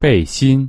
背心。